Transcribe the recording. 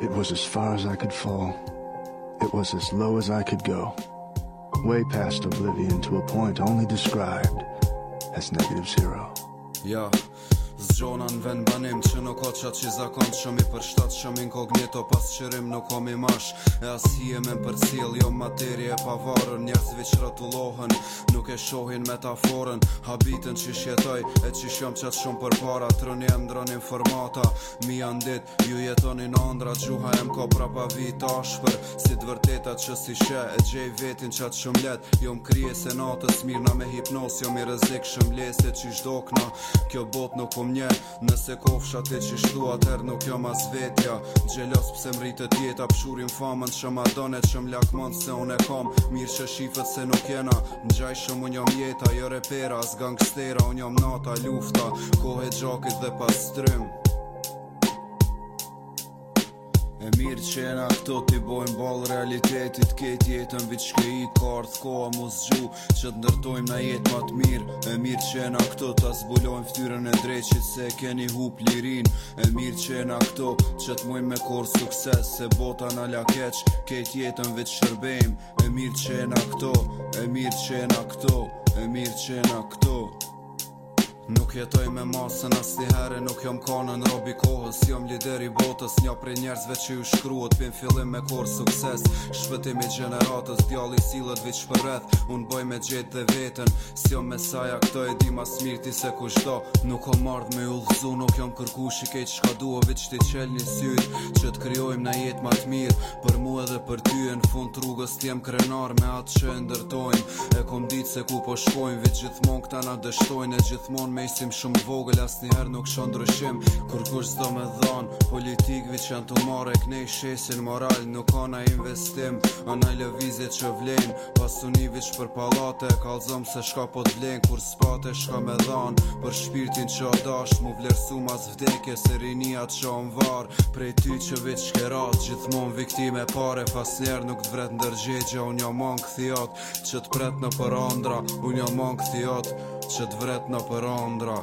It was as far as I could fall. It was as low as I could go. Way past oblivion to a point only described as negative zero. Yeah. Zgjona në vend banim që nuk ka qatë që zakon që i për shtatë që mi inkognito pas qërim nuk ka mi mash e as hi e me për cil jo materi e pavarën njerëzve që ratulohen nuk e shohin metaforën habitën që shjetoj e që shjom qatë shumë për para trëni e mdronin formata mi janë dit ju jetoni në andra gjuha e mko prapa vit ashpër si vërtetat që si she e gjej vetin qatë shumë let jo më krije se natës mirna me hipnos jo mi rëzik shumë lesit që kjo një Nëse kofsha atë që shtu atër nuk jam as vetja Gjelos pëse më të tjeta pëshurim famën Shëm adonet më lakmonë se unë e kam Mirë që shifët se nuk jena Në gjaj shumë unë jam jeta Jo repera as gangstera Unë jam nata lufta Kohet gjakit dhe pas strym E mirë që e këto t'i bojmë balë realitetit Këtë jetën vitë shke i kartë Koa mos zgju që të nërtojmë na jetë matë mirë E mirë që e këto t'a zbulojmë ftyrën e dreqit Se keni hu plirin E mirë që e këto që mujmë me korë sukses Se bota na la keq Këtë jetën vitë shërbejmë E mirë që e nga këto E mirë që e këto E mirë që e këto Nuk jetoj me masën asni herë Nuk jam kanë në robi kohës Jam lider i botës një prej njerëzve që ju shkruat Pim fillim me kor sukses Shpëtim i gjeneratës djalli silët vich për rreth Unë boj me gjetë dhe vetën Si jam jo me saja këto e di ma smirti se kushto Nuk o mardh me ullëzu Nuk jam kërku shikejt çka dua Vich ti qel një syrë Që të kryojmë na jetë matë mirë Për mu edhe për ty në fund rrugës Ti krenar me atë që ndërtojmë kom ditë se ku po shkojmë Vitë gjithmon këta na dështojnë E gjithmon me isim shumë vogël As njëherë nuk shonë ndryshim Kur kush zdo me dhonë Politikëvi që janë të mare Këne i shesin moral Nuk ka na investim A na lëvizje që vlenë Pasunivi që për palate Kalzëm se shka po të vlenë Kur spate shka me dhonë Për shpirtin që adasht Mu vlerësu mas vdekje Se rinia që anë varë Prej ty që vitë shkerat Gjithmon viktime pare Fas njerë nuk të vret ndërgjegja Unë jo man këthiat Që të pret në për andra Unë jam angë thijat që të vret në për andra